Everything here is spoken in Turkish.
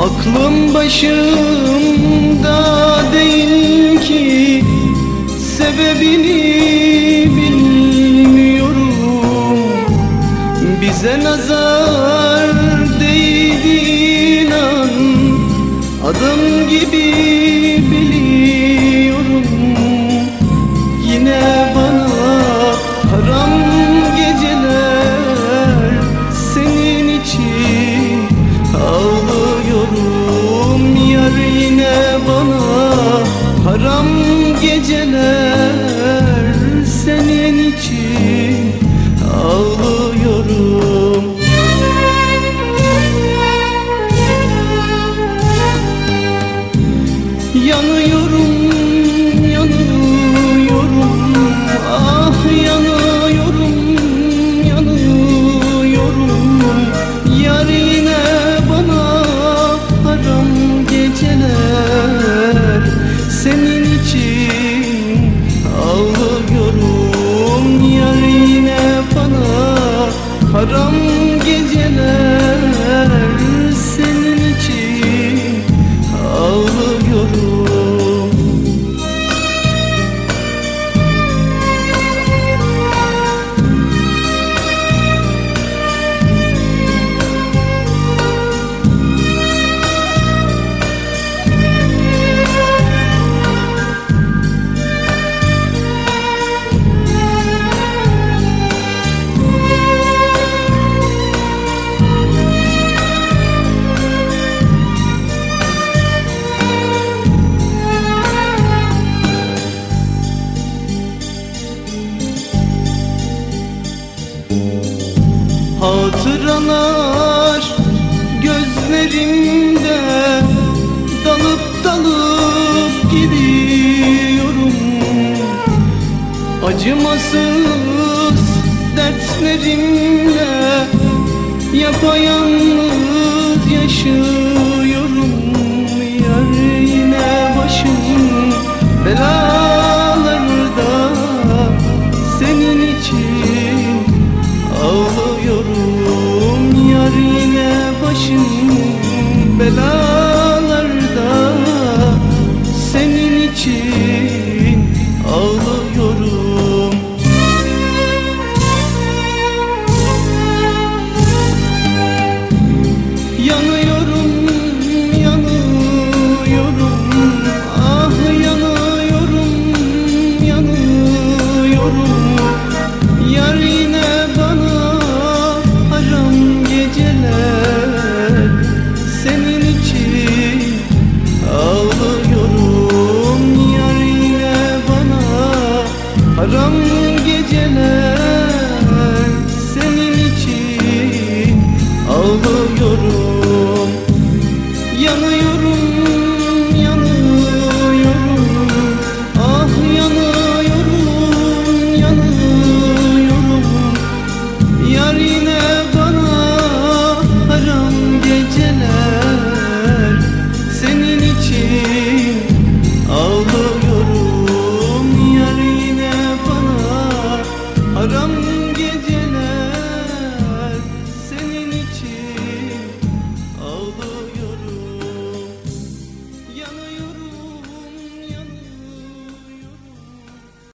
Aklım başımda değil ki Sebebini bilmiyorum. Bize nazar değdiğin an Adım gibi biliyorum Yanıyorum, yanıyorum. Ah yanıyorum, yanıyorum. Yar yine bana haram geceler. Senin için ağlıyorum. Yar yine bana haram geceler Hatıralar gözlerimde Dalıp dalıp gidiyorum. Acımasız dertlerimle Yapayalnız yaşıyorum. Yar yine başım belalarda Senin için. below. Haram geceler senin için ağlıyorum.